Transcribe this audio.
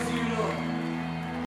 as you know.